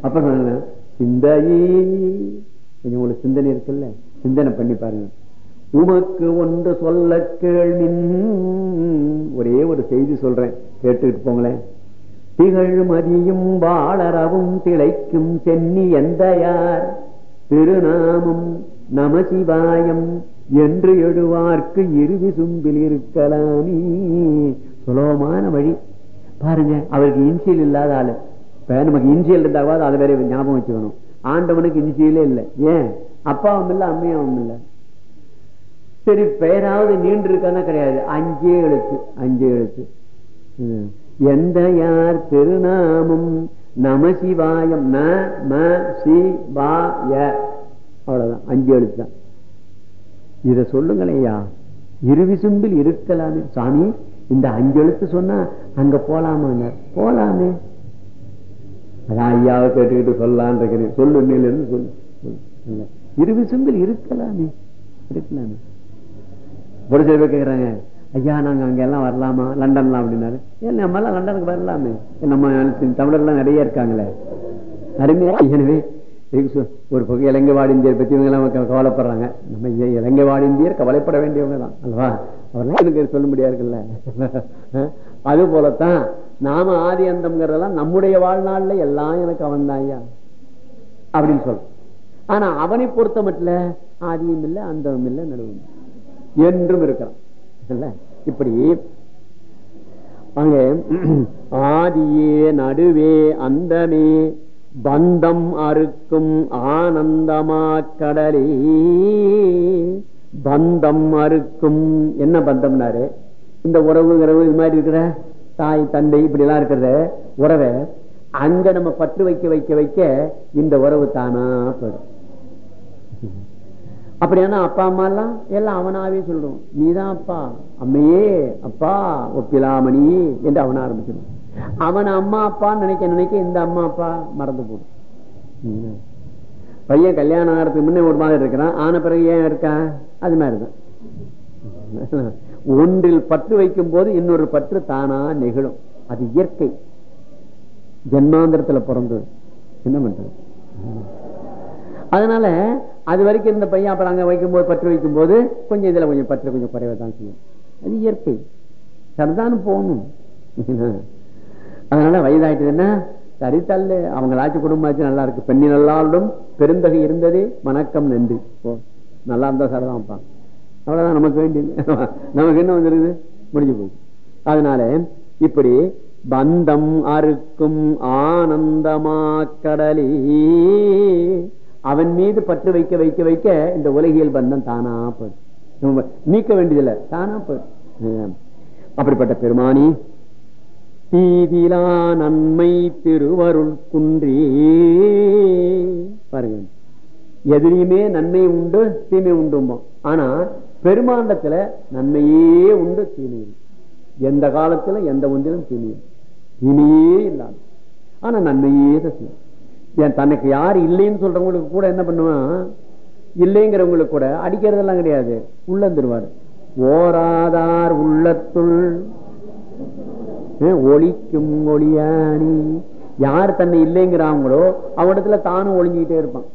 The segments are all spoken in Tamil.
அப்ப சொன்னேன், சிந்தையே. உங்களுக்கு சிந்தனை இருக்குல்ல? சிந்தனை பண்ணி பாருங்க. உமக்கு ஒன்று சொல்ல கேள்வின் ஒரே ஒரு செய்தி சொல்றேன். கேட்டுக்கிட்டு போங்களேன். திகழ் மதியும் வாளரவும் திளைக்கும் சென்னி எந்த யார் திருநாமம் நமசிவாயம் என்று எழுவார்க்கு இறுதி சும்பில் இருக்கலாமே சுலபமான வழி. பாருங்க அவருக்கு இன்சியல் இல்லாத ஆளு. இப்ப நமக்கு இன்சியல் இருந்தாவது அதை வேற ஞாபகம் வச்சுக்கணும். ஆண்டவனுக்கு இன்சியலே இல்லை. ஏன்? அப்பாவும் இல்லை அம்மையாவும் இல்லை. சரி பெயராவது நீண்டு இருக்கானா கிடையாது. அஞ்சே எழுத்து அஞ்சே எழுத்து. எந்த யார் திருநாமம் நமசிவாயம் ந ம சி வா ய. அவ்வளவுதான். அஞ்சு எழுத்து தான். இத சொல்லுங்களேயா இருவிசும்பில் இருக்கலாமே. சாமி இந்த அஞ்சு எழுத்து சொன்னா அங்க போலாமாங்க போலாமே. அதான் ஐயாவை கேட்டுக்கிட்டு சொல்லலான் இருக்கிறேன். சொல்லு இன்னையில இருந்து சொல்லு. இரு விஷயங்கள் இருக்கலாமே. இருக்கலாமே. ஒரு சில பேர் கேக்குறாங்க. ஐயா நாங்க அங்க எல்லாம் வரலாமா? லண்டன்லாம் அப்படின்னாரு. ஏன் நம்ம எல்லாம் லண்டனுக்கு வரலாமே. நம்ம தமிழர்லாம் நிறைய இருக்காங்களே. அருமையா எனவே ஒரு பக்கம் இலங்கை வாடி இந்தியர் பத்தி இவங்க எல்லாம் கவலைப்படுறாங்க. நம்ம இ- இலங்கை வாடி இந்தியர் கவலைப்பட வேண்டியவங்க தான். அல்லவா? அவர்லாம் எனக்கு சொல்ல முடியாதுல்ல. அது போலத்தான் நாம ஆதி அந்தம்ங்கிறதெல்லாம் நம்முடைய வாழ்நாள்ல எல்லாம் எனக்கு அவன் தான் ஐயா அப்படின்னு சொல்றோம். ஆனா அவனை பொறுத்த மட்டும் ஆதியும் இல்லை அந்தமும் இல்லை நடுவும் என்றும் இருக்கிறான். இப்படி. அங்கே ஆதியே நடுவே அந்தமே பந்தம் அறுக்கும் ஆனந்தமா கடலே. பந்தம் அறுக்கும் என்ன பந்தம்னாரு? இந்த உறவு உறவு இது மாதிரி இருக்கிற தாய் தந்தை இப்படி எல்லாம் இருக்கிறத உறவை அங்க நம்ம பற்று வைக்க வைக்க வைக்க இந்த உறவு தானா போயிடும். அப்படியானா அப்பா அம்மா எல்லாம் எல்லாம் அவனாவே சொல்றோம். நீதான் அப்பா. அம்மையே அப்பா. ஒப்பிலாமணி என்று அவன ஆரம்பிச்சிடும் அவன் அம்மா அப்பான்னு நினைக்க நினைக்க இந்த அம்மா அப்பா மறந்து போடும். பையன் கல்யாணம் ஆகிறதுக்கு முன்னே ஒரு மாதிரி இருக்கிறான். ஆன பிறகு ஏன் இருக்கான்? அது மாதிரிதான். ஒன்றில் பற்று வைக்கும் போது இன்னொரு பற்று தானா நெகிழும். அது இயற்கை. ஜென்மாந்திரத்துல பிறந்தது. என்ன பண்றது? அதனால அது வரைக்கும் இந்த பையன் அப்புறம் அங்க வைக்கும் போது பற்று வைக்கும் போது கொஞ்சம் இதுல கொஞ்சம் பற்று கொஞ்சம் குறைவை தான் செய்யும். அது இயற்கை. சரிதான் போகணும். அதனால வயதாயிட்டதுன்னா சரி தள்ளு. அவங்களாச்சும் குடும்பமாச்சும் நல்லா இருக்கு. பெண்ணி நல்லாடும் பெருந்தகை இருந்ததே. வணக்கம் நன்றி. ஓ நல்லா இருந்தா சரிதான்ப்பா. அவ்வளவுதான் நமக்கு வேண்டியது. நமக்கு என்ன வந்துருது? முடிஞ்சு போகுது அதனால இப்படி பந்தம் அறுக்கும் ஆனந்தமா கடலி அவன் மீது பற்று வைக்க வைக்க வைக்க இந்த உலகியல் பந்தம் தானா போயிடும் நீக்க வேண்டியதில்லை தானா போயிடும் அப்படிப்பட்ட பெருமானி தீதிலா நன்மை திருவருள் குன்றி பாருங்க. எதிரியுமே நன்மை உண்டு தீமை உண்டும்போம் ஆனா பெருமாண்டத்துல நன்மையே உண்டு தீமையும் எந்த காலத்துல எந்த ஒன்றிலும் தீமையும் தீமையே இல்லாது ஆனா நன்மையே தான் செய்யும். ஏன் தனக்கு யார் இல்லைன்னு சொல்றவங்களுக்கு கூட என்ன பண்ணுவான்? இல்லைங்கிறவங்களுக்கு கூட அடிக்கிறதெல்லாம் கிடையாது. உள்ளந்துருவாரு. ஓராதார் உள்ளத்துள் ஒளிக்கும் ஒளியானி. யார் தன்னை இல்லைங்கிறாங்களோ அவனிடத்துல தானும் ஒளிஞ்சுக்கிட்டே இருப்பான்.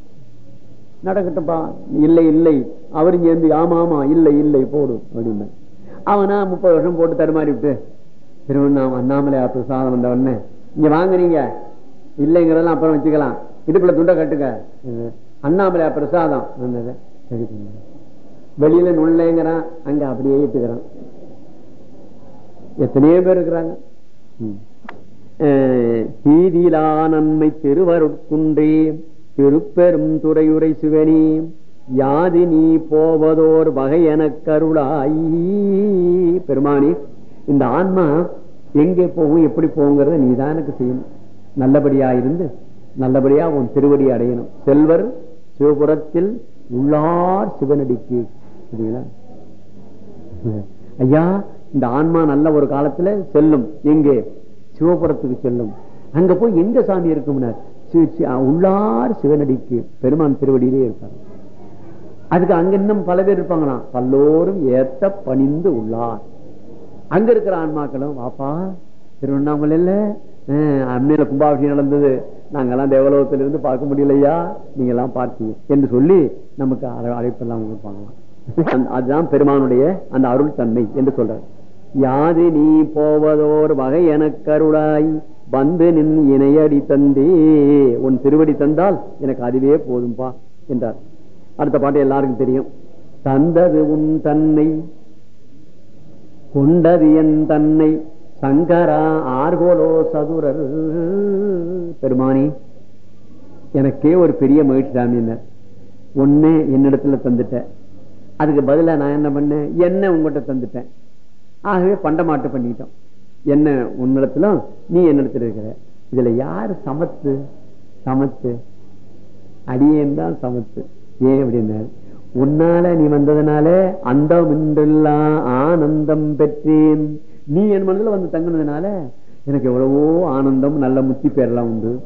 நடக்கட்டும்பா? இல்லை இல்லை. அவரும் சேர்ந்து ஆமா ஆமா இல்லை இல்லை போடு அப்படின்னு. அவனா முப்பது வருஷம் போட்டு தருமாறி விட்டு திருவண்ணாம அண்ணாமலை ஆத்து சாதம் வந்த உடனே இங்க வாங்குறீங்க இல்லைங்கிறதெல்லாம் அப்புறம் வச்சுக்கலாம். இடுப்புல துண்டை கட்டுங்க. அண்ணாமலை பிரசாதம் வந்தது. சரி வெளியில நுழைங்கிறான். அங்க அப்படியே இட்டுக்கிறான். எத்தனையோ பேர் இருக்கிறாங்க. அஹ், தீதிலா நன்மை திருவருட்குன்றே திருப்பெரும் துறையுரை சிவனி யாது நீ போவதோர் வகை என கருளாய். பெருமானி இந்த ஆன்மா எங்கே போகும் எப்படி போகுங்கிறத நீ தான் எனக்கு செய்யணும். நல்லபடியா இருந்து நல்லபடியா உன் திருவடி அடையணும். செல்வர் சிவபுரத்தில் உள்ளார் சிவனடிக்கு. சரிங்களா ஐயா இந்த ஆன்மா நல்ல ஒரு காலத்துல செல்லும். எங்கே? சிவபுரத்துக்கு செல்லும். அங்க போய் எங்க சாமி இருக்கும்னார்? உள்ளார் சிவனடிக்கு. பெருமான் திருவடியிலே இருக்காங்க அதுக்கு அங்க இன்னும் பல பேர் இருப்பாங்களாம். பல்லோரும் ஏத்த பணிந்து உள்ளார். அங்க இருக்கிற ஆன்மாக்களும் வாப்பா திருவண்ணாமலையில அண்மையில கும்பாபிஷேகம் நடந்தது. நாங்கெல்லாம் தேவலோகத்திலிருந்து பார்க்க முடியலையா? நீங்க எல்லாம் பார்த்தீங்க. என்று சொல்லி நமக்கு அழ- அழைப்பெல்லாம் கொடுப்பாங்களாம். அதுதான் பெருமானுடைய அந்த அருள் தன்மை என்று சொல்றாரு. யாது நீ போவதோர் வகை எனக் கருளாய் வந்து நின் இணையடி தந்தே. உன் திருவடி தந்தால் எனக்கு அதுவே போதும்பா என்றார். அடுத்த பாட்டு எல்லாருக்கும் தெரியும். தந்தது உன் தன்னை கொண்டது என் தன்னை சங்கரா ஆர்கோலோ சதுரர். பெருமானி எனக்கே ஒரு பெரிய மகிழ்ச்சி சாமியினர் ஒண்ணு என்னிடத்துல தந்துட்டேன் அதுக்கு பதிலா நான் என்ன பண்ணேன்? என்ன உங்ககிட்ட தந்துட்டேன். ஆகவே பண்டமாட்டு பண்ணிட்டோம் என்ன உன்னிடத்திலும் நீ என்னிடத்தில் இருக்கிற. இதுல யாரு சமத்து? சமத்து. அடியேன் தான் சமத்து. ஏன் அப்படின்னாரு? உன்னால நீ வந்ததுனால அந்த ஆனந்தம் பெற்றேன். நீ என் மனதில் வந்து தங்கினதுனால எனக்கு எவ்வளவோ ஆனந்தம் நல்ல முத்தி பேரெல்லாம் உண்டு.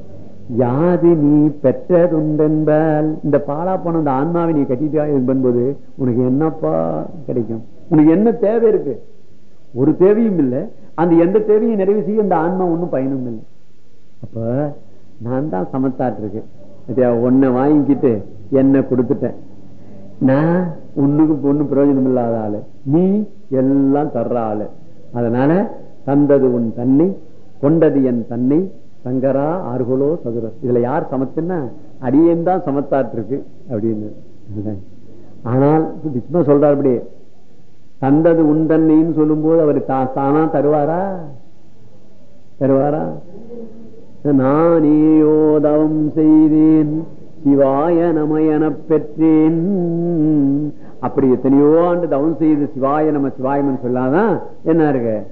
யாது நீ பெற்றதுண்டென்பால் இந்த பாலா போன அந்த ஆன்மாவை நீ கட்டிட்டு என்பது உனக்கு என்னப்பா கிடைக்கும்? உனக்கு என்ன தேவை இருக்கு? ஒரு தேவையும் இல்லை. அந்த எந்த தேவையும் நிறைவு செய்ய இந்த ஆன்மா ஒன்றும் பயனும் இல்லை. அப்ப நான் தான் சமத்தாட்டிருக்கேன் இருக்கு. ஒன்ன வாங்கிக்கிட்டு என்ன கொடுத்துட்டேன். நான் ஒண்ணுக்கு பொண்ணு பிரயோஜனம் இல்லாத ஆளு. நீ எல்லாம் தர்ற ஆளு. அதனால தந்தது உன் தன்னை கொண்டது என் தன்னை சங்கரா ஆறுகளோ சதுர இதுல யார் சமத்துன்னா அடியேன் தான் சமத்தாட்டிருக்கு அப்படின்னு. இதுதான். ஆனால் சும்மா சொல்றாரு அப்படி தந்தது உன் தன்னைன்னு சொல்லும் போது அவர் தா- தானா தருவாரா? தருவாரா? நானேயோதவம் செய்தேன் சிவாய நமயனப் பெற்றேன். அப்படி எத்தனையோ ஆண்டு தவம் செய்து சிவாய நம்ம சிவாயமன் சொல்லாதான் என்ன இருக்கு?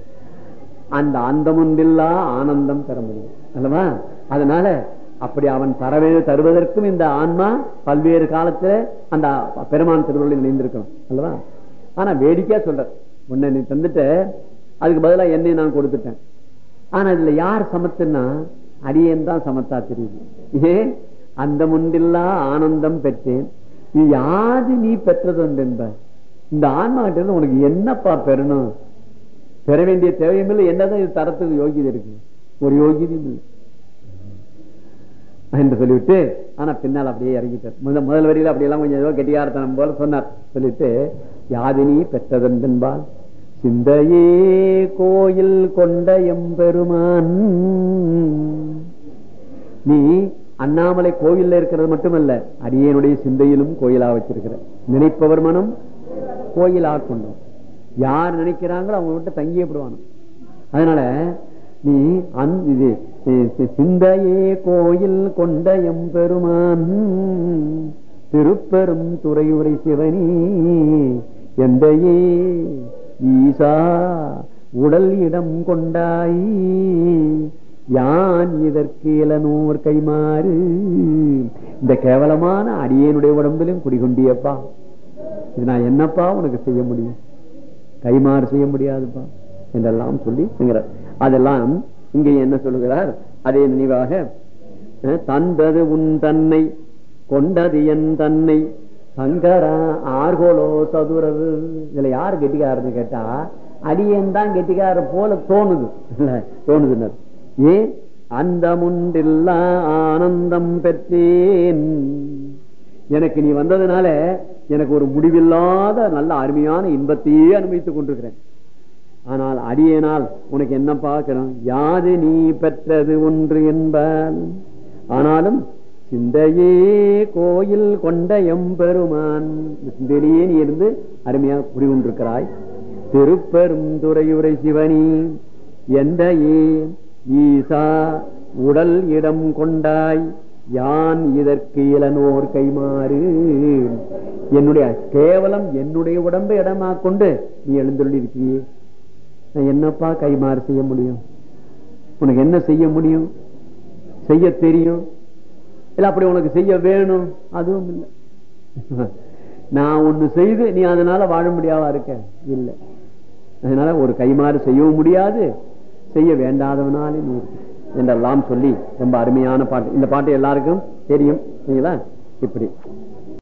அந்த அந்தமுண்டில்லா ஆனந்தம் தர முடியும். அல்லவா? அதனால அப்படி அவன் தரவே தருவதற்கும் இந்த ஆன்மா பல்வேறு காலத்துல அந்த பெருமான் திருவள்ளில் இணைந்திருக்கணும் அல்லவா? ஆனா வேடிக்கையா சொல்ற உன்னை நீ தந்துட்ட அதுக்கு பதிலா என்னை நான் கொடுத்துட்டேன். ஆனா இதுல யார் சமத்துன்னா அடியேன் தான் சமத்தா தெரியுது. ஏன் அந்த முண்டில்லா ஆனந்தம் பெற்றேன். யாது நீ பெற்றது என்ப? இந்த ஆன்மா கிட்ட இருந்து உனக்கு என்னப்பா பெறணும்? பெற வேண்டிய தேவையும் இல்லை என்னதான் இது தரத்துக்கு யோகியதை இருக்கு? ஒரு யோகியதையும் இல்லை. என்று சொல்லிவிட்டு ஆனா பின்னால் அப்படியே இறங்கிட்டார். முதல் முதல் வரியில அப்படியெல்லாம் கொஞ்சம் ஏதோ கெட்டியார்த்தனம் போல சொன்னார். சொல்லிட்டு யாதினி பெற்றதென்பால் சிந்தையே கோயில் கொண்ட எம்பெருமான். நீ அண்ணாமலை கோயில்ல இருக்கிறது மட்டுமல்ல அடியனுடைய சிந்தையிலும் கோயிலா வச்சிருக்கிற. நினைப்பவர் மனம் கோயிலா கொண்டோம் யார் நினைக்கிறாங்களோ அவங்க விட்டு தங்கியே விடுவானோ. அதனால நீ அந் இது சிந்தையே கோயில் கொண்ட எம்பெருமான். திருப்பெரும் துறையுரை சிவனி எந்தையே ஈசா உடல் இடம் கொண்டாய். யான் இதற்கு இளநூர் கைமாறு? இந்த கேவலமான அடியனுடைய உடம்பிலும் குடிகொண்டியப்பா. இது நான் என்னப்பா உனக்கு செய்ய முடியும்? கைமாறு செய்ய முடியாதுப்பா என்றெல்லாம் சொல்லி என்கிறார் அதெல்லாம் இங்கே என்ன சொல்லுகிறார் அதே நினைவாக அஹ், தந்தது உன் தன்னை கொண்டது என் தன்னை சங்கரா ஆர்கோலோ சதுரது இதுல யார் கெட்டிக்காரன்னு கேட்டா அடியன் தான் கெட்டிக்கார போல தோணுது. தோணுதுனர் ஏன்? அந்த முண்டில்லா ஆனந்தம் பெற்றேன். எனக்கு நீ வந்ததுனால எனக்கு ஒரு முடிவில்லாத நல்ல அருமையான இன்பத்தையே அனுபவித்துக் கொண்டிருக்கிறேன். ஆனால் அடியேனால் உனக்கு என்ன பார்க்கணும்? யாது நீ பெற்றது ஒன்று என்பால். ஆனாலும் சிந்தையே கோயில் கொண்ட எம்பெருமான். சிந்தையிலேயே நீ இருந்து அருமையா குடிகொண்டிருக்கிறாய் திருப்பெரும் துறையுரை சிவனி எந்த ஈசா உடல் இடம் கொண்டாய். யான் இதற்கு இளனோர் கைமாறு? என்னுடைய கேவலம் என்னுடைய உடம்பை இடமா கொண்டு நீ எழுந்துள்ளி இருக்கிறியே என்னப்பா கைமாறு செய்ய முடியும்? உனக்கு என்ன செய்ய முடியும்? செய்ய தெரியும். இல்ல அப்படி உனக்கு செய்ய வேணும். அதுவும் இல்லை. நான் ஒண்ணு செய்து நீ அதனால வாழ முடியாதா இருக்க? இல்ல. அதனால ஒரு கைமாறு செய்யவும் முடியாது. செய்ய வேண்டாதவனாலே நீ என்றெல்லாம் சொல்லி ரொம்ப அருமையான பாட்டு. இந்த பாட்டு எல்லாருக்கும் தெரியும். சரிங்களா இப்படி.